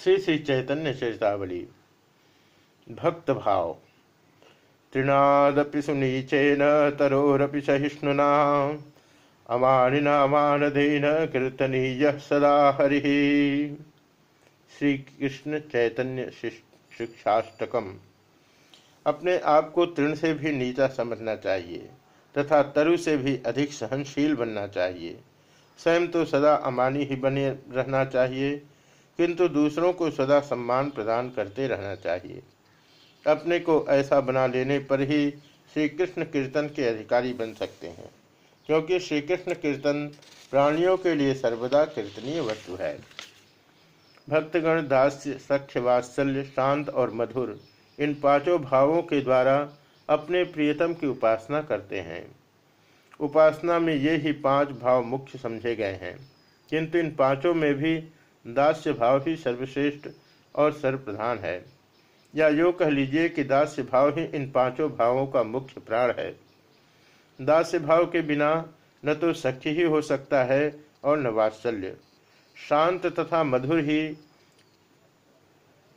श्री श्री चैतन्य चेतावली भक्त भाव तृणादपि सुनीचेन, तरोरपि सहिष्णुना। अमानिनामानधेन कीर्तनीय सदा हरि। श्री कृष्ण चैतन्य शिक्षाष्टकम अपने आप को तृण से भी नीचा समझना चाहिए, तथा तरु से भी अधिक सहनशील बनना चाहिए। स्वयं तो सदा अमानी ही बने रहना चाहिए किंतु दूसरों को सदा सम्मान प्रदान करते रहना चाहिए। अपने को ऐसा बना लेने पर ही श्री कृष्ण कीर्तन के अधिकारी बन सकते हैं, क्योंकि श्री कृष्ण कीर्तन प्राणियों के लिए सर्वदा कीर्तनीय वस्तु है। भक्तगण दास्य सख्य वात्सल्य शांत और मधुर इन पाँचों भावों के द्वारा अपने प्रियतम की उपासना करते हैं। उपासना में ये ही पाँच भाव मुख्य समझे गए हैं, किंतु इन पाँचों में भी दास्य भाव ही सर्वश्रेष्ठ और सर्वप्रधान है। या यो कह लीजिए कि दास्य भाव ही इन पाँचों भावों का मुख्य प्राण है। दास्य भाव के बिना न तो सख्य ही हो सकता है और न वात्सल्य। शांत तथा मधुर ही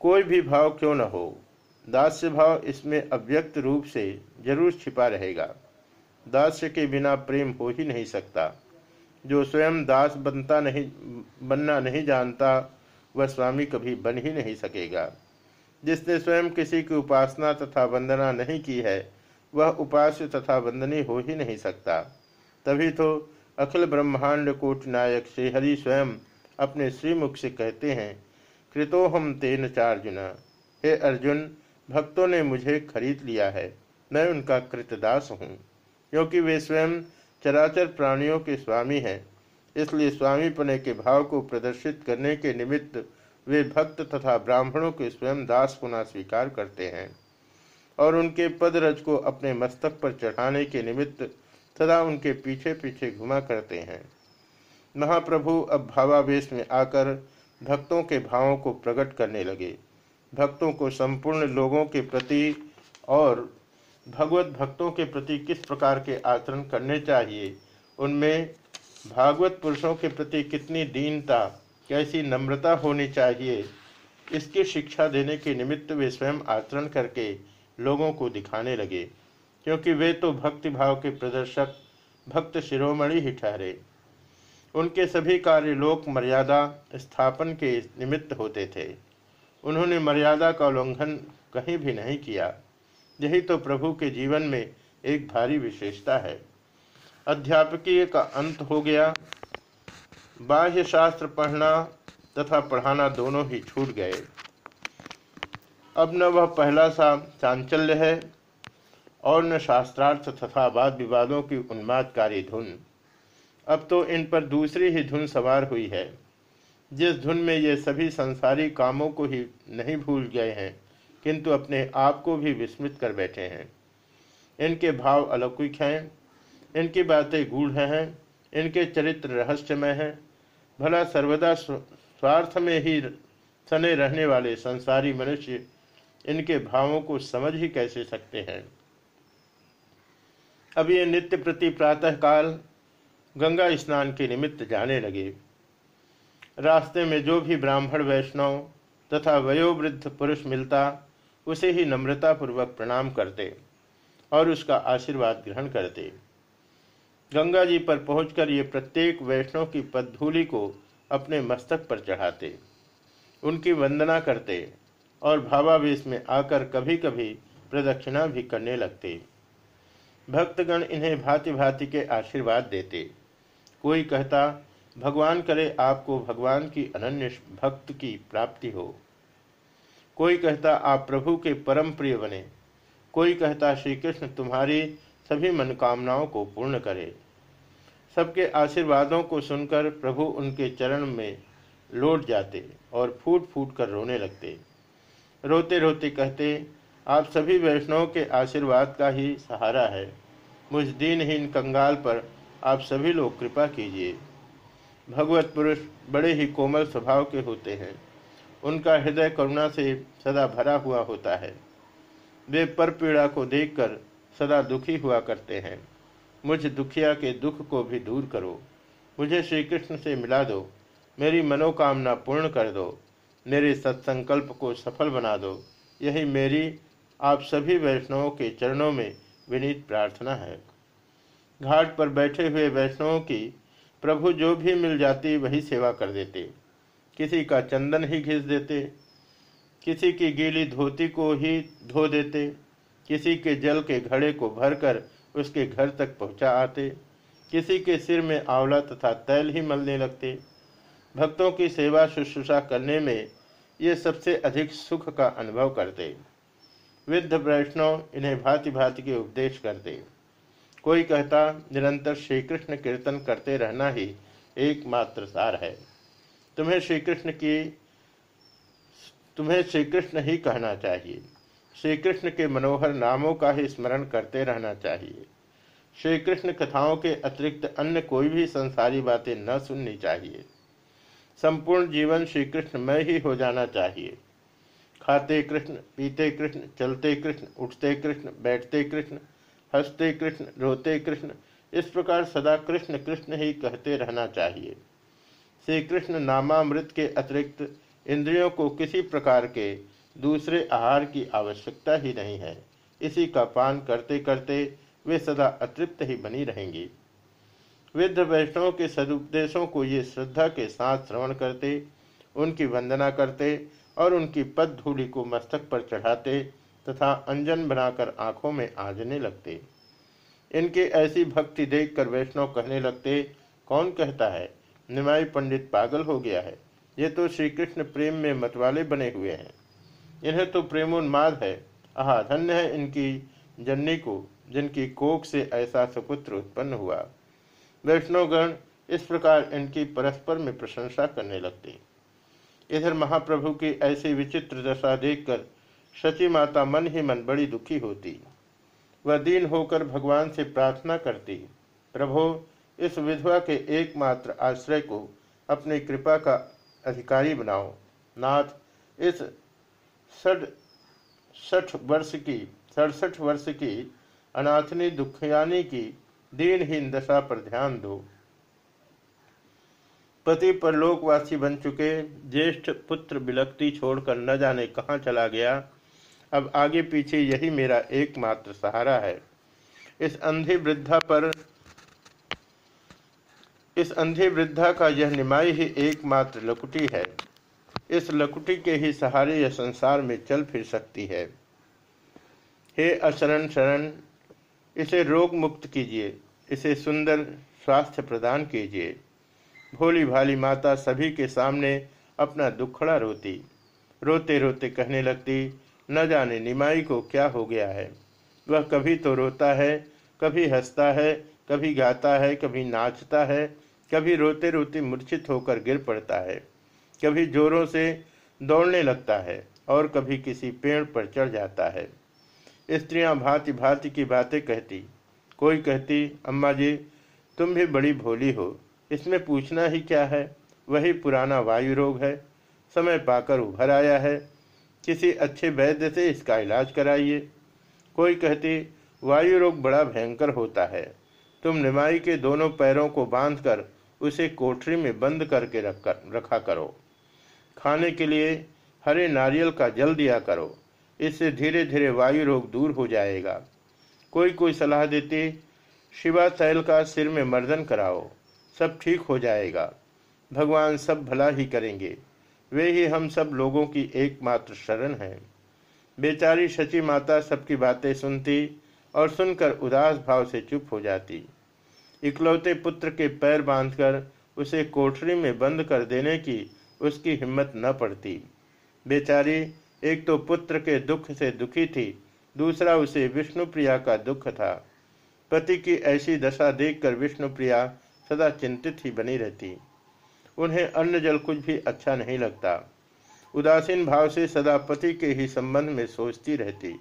कोई भी भाव क्यों न हो, दास्य भाव इसमें अव्यक्त रूप से ज़रूर छिपा रहेगा। दास्य के बिना प्रेम हो ही नहीं सकता। जो स्वयं दास बनता नहीं, बनना नहीं जानता, वह स्वामी कभी बन ही नहीं सकेगा। जिसने स्वयं किसी की उपासना तथा वंदना नहीं की है, वह उपास्य तथा वंदनी हो ही नहीं सकता। तभी तो अखिल ब्रह्मांड कोट नायक श्रीहरि स्वयं अपने श्रीमुख से कहते हैं, कृतो हम तेन चार्जुन। हे अर्जुन, भक्तों ने मुझे खरीद लिया है। मैं उनका कृतदास हूँ। क्योंकि वे स्वयं चराचर प्राणियों के स्वामी हैं। इसलिए स्वामी पने के भाव को प्रदर्शित करने के निमित्त वे भक्त तथा ब्राह्मणों के स्वयं दास पुनः स्वीकार करते हैं। और उनके पदरज को अपने मस्तक पर चढ़ाने के निमित्त सदा उनके पीछे पीछे घुमा करते हैं। महाप्रभु अब भावावेश में आकर भक्तों के भावों को प्रकट करने लगे। भक्तों को संपूर्ण लोगों के प्रति और भगवत भक्तों के प्रति किस प्रकार के आचरण करने चाहिए? उनमें भागवत पुरुषों के प्रति कितनी दीनता, कैसी नम्रता होनी चाहिए? इसकी शिक्षा देने के निमित्त वे स्वयं आचरण करके लोगों को दिखाने लगे, क्योंकि वे तो भक्ति भाव के प्रदर्शक, भक्त शिरोमणि ही ठहरे। उनके सभी कार्य लोक मर्यादा स्थापन के निमित्त होते थे। उन्होंने मर्यादा का उल्लंघन कहीं भी नहीं किया। यही तो प्रभु के जीवन में एक भारी विशेषता है। अध्यापकीय का अंत हो गया। बाह्य शास्त्र पढ़ना तथा पढ़ाना दोनों ही छूट गए। अब न वह पहला सा चांचल्य है, और न शास्त्रार्थ तथा वाद विवादों की उन्मादकारी धुन। अब तो इन पर दूसरी ही धुन सवार हुई है। जिस धुन में ये सभी संसारी कामों को ही नहीं भूल गए हैं किंतु अपने आप को भी विस्मित कर बैठे हैं। इनके भाव अलौकिक हैं, इनकी बातें गूढ़ हैं, इनके चरित्र रहस्यमय हैं। भला सर्वदा स्वार्थ में ही सने रहने वाले संसारी मनुष्य इनके भावों को समझ ही कैसे सकते हैं? अब ये नित्य प्रति प्रातः काल गंगा स्नान के निमित्त जाने लगे। रास्ते में जो भी ब्राह्मण वैष्णव तथा वयोवृद्ध पुरुष मिलता उसे ही नम्रता पूर्वक प्रणाम करते और उसका आशीर्वाद ग्रहण करते। गंगा जी पर पहुंचकर ये प्रत्येक वैष्णव की पदधूलि को अपने मस्तक पर चढ़ाते। उनकी वंदना करते और भावावेश में आकर कभी कभी प्रदक्षिणा भी करने लगते। भक्तगण इन्हें भांति भांति के आशीर्वाद देते। कोई कहता, भगवान करे आपको भगवान की अनन्य भक्त की प्राप्ति हो। कोई कहता, आप प्रभु के परम प्रिय बने। कोई कहता श्री कृष्ण तुम्हारी सभी मनोकामनाओं को पूर्ण करे। सबके आशीर्वादों को सुनकर प्रभु उनके चरण में लौट जाते और फूट फूट कर रोने लगते। रोते रोते कहते, आप सभी वैष्णव के आशीर्वाद का ही सहारा है। मुझ दीनहीन कंगाल पर आप सभी लोग कृपा कीजिए। भगवत पुरुष बड़े ही कोमल स्वभाव के होते हैं। उनका हृदय करुणा से सदा भरा हुआ होता है। वे पर पीड़ा को देखकर सदा दुखी हुआ करते हैं। मुझ दुखिया के दुख को भी दूर करो। मुझे श्री कृष्ण से मिला दो। मेरी मनोकामना पूर्ण कर दो। मेरे सत्संकल्प को सफल बना दो। यही मेरी, आप सभी वैष्णवों के चरणों में विनीत प्रार्थना है। घाट पर बैठे हुए वैष्णवों की, प्रभु जो भी मिल जाती वही सेवा कर देते। किसी का चंदन ही घिस देते, किसी की गीली धोती को ही धो देते, किसी के जल के घड़े को भरकर उसके घर तक पहुँचा आते, किसी के सिर में आंवला तथा तैल ही मलने लगते। भक्तों की सेवा शुश्रूषा करने में ये सबसे अधिक सुख का अनुभव करते। वृद्ध वैष्णव इन्हें भांति भांति के उपदेश करते। कोई कहता, निरंतर श्री कृष्ण कीर्तन करते रहना ही एकमात्र सार है। तुम्हें श्री कृष्ण की, तुम्हें श्री कृष्ण ही कहना चाहिए। श्री कृष्ण के मनोहर नामों का ही स्मरण करते रहना चाहिए। श्री कृष्ण कथाओं के अतिरिक्त अन्य कोई भी संसारी बातें न सुननी चाहिए। संपूर्ण जीवन श्री कृष्ण में ही हो जाना चाहिए। खाते कृष्ण, पीते कृष्ण, चलते कृष्ण, उठते कृष्ण, बैठते कृष्ण, हँसते कृष्ण, रोते कृष्ण, इस प्रकार सदा कृष्ण कृष्ण ही कहते रहना चाहिए। श्री कृष्ण नामामृत के अतिरिक्त इंद्रियों को किसी प्रकार के दूसरे आहार की आवश्यकता ही नहीं है। इसी का पान करते करते वे सदा अतृप्त ही बनी रहेंगी। वृद्ध वैष्णव के सदुपदेशों को ये श्रद्धा के साथ श्रवण करते, उनकी वंदना करते और उनकी पद धूलि को मस्तक पर चढ़ाते तथा अंजन बनाकर आँखों में आजने लगते। इनके ऐसी भक्ति देखकर वैष्णव कहने लगते, कौन कहता है निमाई पंडित पागल हो गया है। ये तो श्री कृष्ण प्रेम में मतवाले बने हुए हैं। इन्हें तो प्रेमोन्माद है। आह, धन्य है इनकी जननी को, जिनकी कोख से ऐसा सुपुत्र उत्पन्न हुआ। वैष्णवगण इस प्रकार इनकी परस्पर में प्रशंसा करने लगते। इधर महाप्रभु की ऐसी विचित्र दशा देखकर शची माता मन ही मन बड़ी दुखी होती। वह दीन होकर भगवान से प्रार्थना करती, प्रभो इस विधवा के एकमात्र आश्रय को अपनी कृपा का अधिकारी बनाओ। नाथ, इस सठ वर्ष की, सड़सठ वर्ष की अनाथनी दुखयानी की दीनहीन दशा पर ध्यान दो। पति परलोकवासी बन चुके, ज्येष्ठ पुत्र बिलकती छोड़कर न जाने कहाँ चला गया। अब आगे पीछे यही मेरा एकमात्र सहारा है। इस अंधी वृद्धा पर इस अंधे वृद्धा का यह निमाई ही एकमात्र लकुटी है। इस लकुटी के ही सहारे यह संसार में चल फिर सकती है। हे अशरण शरण, इसे रोग मुक्त कीजिए, इसे सुंदर स्वास्थ्य प्रदान कीजिए। भोली भाली माता सभी के सामने अपना दुखड़ा रोती रोते रोते कहने लगती, न जाने निमाई को क्या हो गया है। वह कभी तो रोता है, कभी हंसता है, कभी गाता है, कभी नाचता है कभी रोते रोते मूर्छित होकर गिर पड़ता है, कभी जोरों से दौड़ने लगता है और कभी किसी पेड़ पर चढ़ जाता है। स्त्रियाँ भांति भांति की बातें कहती, कोई कहती, अम्मा जी, तुम भी बड़ी भोली हो, इसमें पूछना ही क्या है? वही पुराना वायु रोग है। समय पाकर उभर आया है। किसी अच्छे वैद्य से इसका इलाज कराइए। कोई कहती, वायु रोग बड़ा भयंकर होता है। तुम निमाई के दोनों पैरों को बांधकर उसे कोठरी में बंद करके रख कर रखा करो। खाने के लिए हरे नारियल का जल दिया करो। इससे धीरे धीरे वायु रोग दूर हो जाएगा। कोई कोई सलाह देती, शिवा तैल का सिर में मर्दन कराओ, सब ठीक हो जाएगा। भगवान सब भला ही करेंगे। वे ही हम सब लोगों की एकमात्र शरण है। बेचारी शची माता सबकी बातें सुनती और सुनकर उदास भाव से चुप हो जाती। इकलौते पुत्र के पैर बांधकर उसे कोठरी में बंद कर देने की उसकी हिम्मत न पड़ती। बेचारी एक तो पुत्र के दुख से दुखी थी, दूसरा उसे विष्णुप्रिया का दुख था। पति की ऐसी दशा देखकर विष्णुप्रिया सदा चिंतित ही बनी रहती। उन्हें अन्न जल कुछ भी अच्छा नहीं लगता। उदासीन भाव से सदा पति के ही संबंध में सोचती रहती।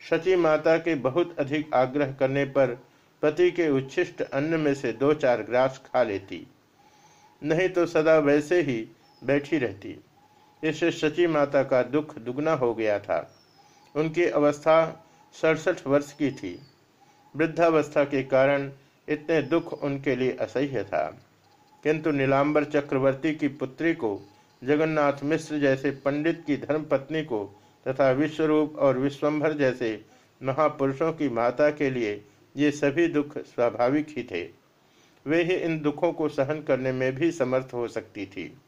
शची माता के बहुत अधिक आग्रह करने पर पति के उच्छिष्ट अन्न में से दो चार ग्रास खा लेती। नहीं तो सदा वैसे ही बैठी रहती। इससे शची माता का दुख दुगना हो गया था। उनकी अवस्था सड़सठ वर्ष की थी। वृद्धावस्था के कारण इतने दुख उनके लिए असह्य था। किंतु नीलांबर चक्रवर्ती की पुत्री को, जगन्नाथ मिश्र जैसे पंडित की धर्मपत्नी को, तथा विश्वरूप और विश्वम्भर जैसे महापुरुषों की माता के लिए ये सभी दुख स्वाभाविक ही थे। वे ही इन दुखों को सहन करने में भी समर्थ हो सकती थी।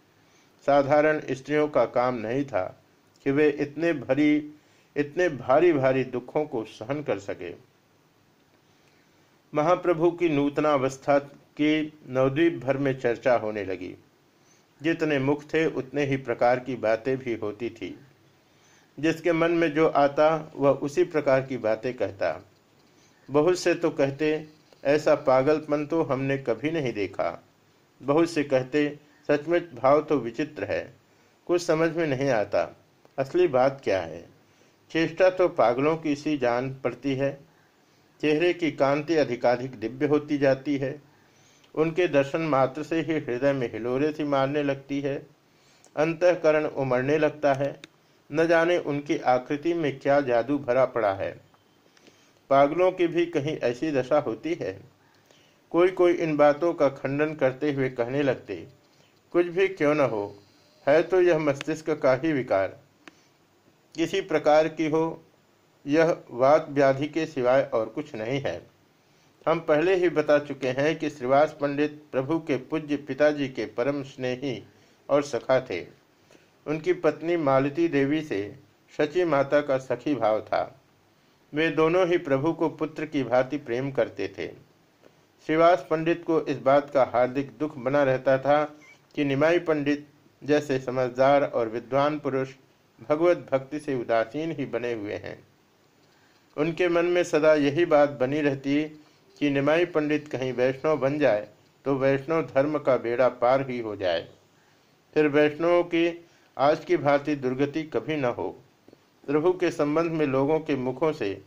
साधारण स्त्रियों का काम नहीं था कि वे इतने भरी, इतने भारी भारी दुखों को सहन कर सके। महाप्रभु की नूतनावस्था की नवद्वीप भर में चर्चा होने लगी। जितने मुख थे, उतने ही प्रकार की बातें भी होती थी। जिसके मन में जो आता, वह उसी प्रकार की बातें कहता। बहुत से तो कहते, ऐसा पागलपन तो हमने कभी नहीं देखा। बहुत से कहते, सचमुच भाव तो विचित्र है, कुछ समझ में नहीं आता। असली बात क्या है? चेष्टा तो पागलों की सी जान पड़ती है। चेहरे की कांति अधिकाधिक दिव्य होती जाती है। उनके दर्शन मात्र से ही हृदय में हिलोरे सी मारने लगती है। अंतकरण उमड़ने लगता है। न जाने उनकी आकृति में क्या जादू भरा पड़ा है। पागलों की भी कहीं ऐसी दशा होती है। कोई कोई इन बातों का खंडन करते हुए कहने लगते, कुछ भी क्यों न हो, है तो यह मस्तिष्क का ही विकार। किसी प्रकार की हो, यह वात व्याधि के सिवाय और कुछ नहीं है। हम पहले ही बता चुके हैं कि श्रीवास पंडित प्रभु के पूज्य पिताजी के परम स्नेही और सखा थे। उनकी पत्नी मालती देवी से शची माता का सखी भाव था। वे दोनों ही प्रभु को पुत्र की भांति प्रेम करते थे। श्रीवास पंडित को इस बात का हार्दिक दुख बना रहता था कि निमाई पंडित जैसे समझदार और विद्वान पुरुष भगवत भक्ति से उदासीन ही बने हुए हैं। उनके मन में सदा यही बात बनी रहती कि निमाई पंडित कहीं वैष्णव बन जाए तो वैष्णव धर्म का बेड़ा पार ही हो जाए। फिर वैष्णवों की आज की भांति दुर्गति कभी न हो। प्रभु के संबंध में लोगों के मुखों से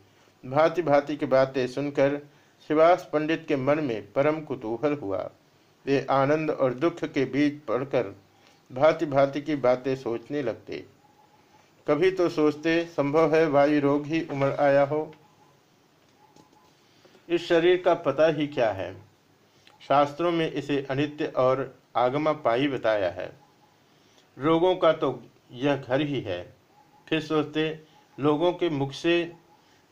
भांति भांति की बातें सुनकर शिवास पंडित के मन में परम कुतूहल हुआ। वे आनंद और दुख के बीच पढ़कर भांति भांति की बातें सोचने लगते। कभी तो सोचते, संभव है वायु रोग ही उमड़ आया हो? इस शरीर का पता ही क्या है? शास्त्रों में इसे अनित्य और आगमा पाई बताया है। रोगों का तो यह घर ही है। फिर सोचते, लोगों के मुख से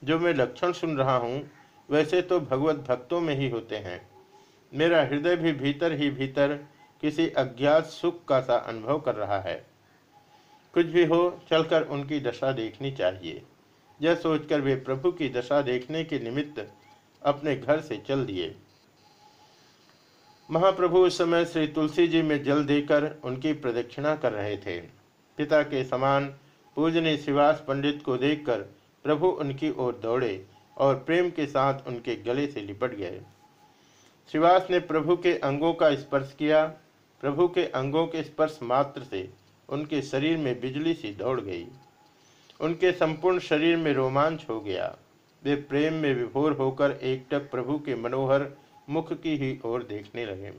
जो मैं लक्षण सुन रहा हूँ, वैसे तो भगवत भक्तों में ही होते हैं। मेरा हृदय भी भीतर ही भीतर किसी अज्ञात सुख का सा अनुभव कर रहा है। कुछ भी हो, चलकर उनकी दशा देखनी चाहिए। यह सोचकर वे प्रभु की दशा देखने के निमित्त अपने घर से चल दिए। महाप्रभु उस समय श्री तुलसी जी में जल देकर उनकी प्रदक्षिणा कर रहे थे। पिता के समान पूजनी शिवास पंडित को देखकर प्रभु उनकी ओर दौड़े और प्रेम के साथ उनके गले से लिपट गए। शिवास ने प्रभु के अंगों का स्पर्श किया। प्रभु के अंगों के स्पर्श मात्र से उनके शरीर में बिजली सी दौड़ गई। उनके संपूर्ण शरीर में रोमांच हो गया। वे प्रेम में विभोर होकर एकटक प्रभु के मनोहर मुख की ही ओर देखने लगे।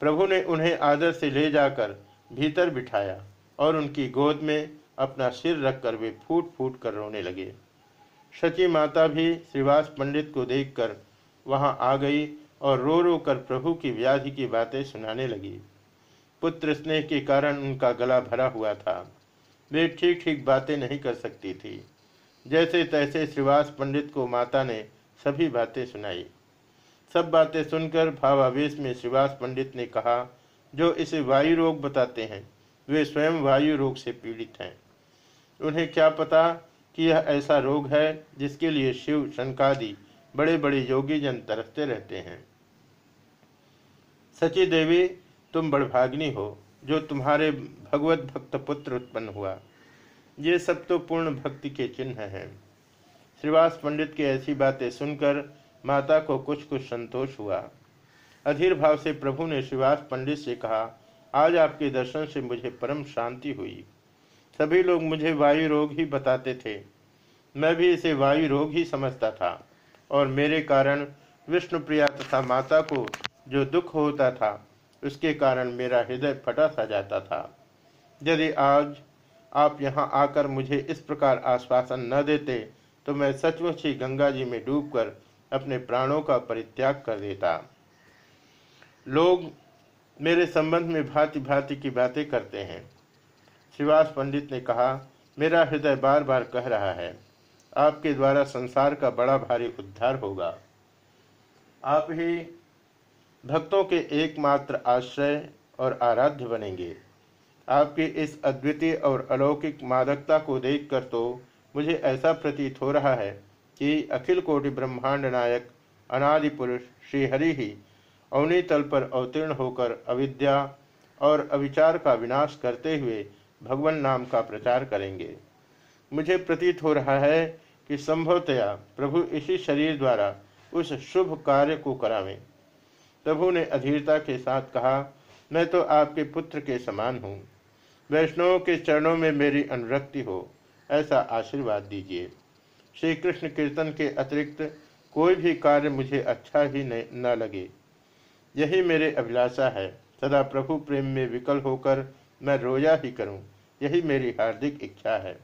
प्रभु ने उन्हें आदर से ले जाकर भीतर बिठाया। और उनकी गोद में अपना सिर रखकर वे फूट फूट कर रोने लगे। शची माता भी श्रीवास पंडित को देखकर वहाँ आ गई और रो रो कर प्रभु की व्याधि की बातें सुनाने लगी। पुत्र स्नेह के कारण उनका गला भरा हुआ था। वे ठीक ठीक बातें नहीं कर सकती थी। जैसे तैसे श्रीवास पंडित को माता ने सभी बातें सुनाई। सब बातें सुनकर भावावेश में श्रीवास पंडित ने कहा, जो इसे वायु रोग बताते हैं वे स्वयं वायु रोग से पीड़ित हैं। उन्हें क्या पता कि यह ऐसा रोग है जिसके लिए शिव शंकादि बड़े बड़े योगी जन तरसते रहते हैं। सची देवी, तुम बड़भाग्नि हो, जो तुम्हारे भगवत भक्त पुत्र उत्पन्न हुआ। ये सब तो पूर्ण भक्ति के चिन्ह हैं। श्रीवास पंडित की ऐसी बातें सुनकर माता को कुछ कुछ संतोष हुआ। अधीर भाव से प्रभु ने श्रीवास पंडित से कहा आज आपके दर्शन से मुझे परम शांति हुई। सभी लोग मुझे वायु रोग ही बताते थे। मैं भी इसे वायु रोग ही समझता था और मेरे कारण विष्णु प्रिया तथा माता को जो दुख होता था, उसके कारण मेरा हृदय फटा सा जाता था। यदि आज आप यहाँ आकर मुझे इस प्रकार आश्वासन न देते तो मैं सचमुच ही गंगा जी में डूबकर अपने प्राणों का परित्याग कर देता। लोग मेरे संबंध में भांति भांति की बातें करते हैं। शिवास पंडित ने कहा, मेरा हृदय बार बार कह रहा है, आपके द्वारा संसार का बड़ा भारी उद्धार होगा। आप ही भक्तों के एकमात्र आश्रय और आराध्य बनेंगे। आपकी इस अद्वितीय और अलौकिक मादकता को देखकर तो मुझे ऐसा प्रतीत हो रहा है कि अखिल कोटि ब्रह्मांड नायक अनादि पुरुष श्रीहरि ही अवनी तल पर अवतीर्ण होकर अविद्या और अविचार का विनाश करते हुए भगवान नाम का प्रचार करेंगे। मुझे प्रतीत हो रहा है कि संभवतया प्रभु इसी शरीर द्वारा उस शुभ कार्य को करावें। प्रभु ने अधीरता के साथ कहा, मैं तो आपके पुत्र के समान हूँ। वैष्णवों के चरणों में मेरी अनुरक्ति हो, ऐसा आशीर्वाद दीजिए। श्री कृष्ण कीर्तन के अतिरिक्त कोई भी कार्य मुझे अच्छा ही न लगे। यही मेरे अभिलाषा है। सदा प्रभु प्रेम में विकल होकर मैं रोया ही करूँ, यही मेरी हार्दिक इच्छा है।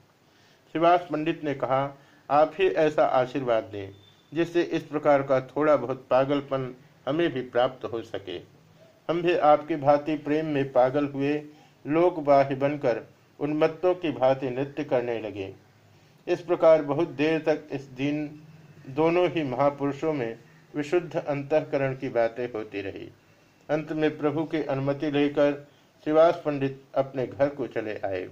शिवास पंडित ने कहा, आप ही ऐसा आशीर्वाद दें, जिससे इस प्रकार का थोड़ा बहुत पागलपन हमें भी प्राप्त हो सके। हम भी आपकी भांति प्रेम में पागल हुए लोक बाह्य बनकर उन्मत्तों की भांति नृत्य करने लगे। इस प्रकार बहुत देर तक इस दिन दोनों ही महापुरुषों में विशुद्ध अंतकरण की बातें होती रही। अंत में प्रभु की अनुमति लेकर श्रीवास पंडित अपने घर को चले आए।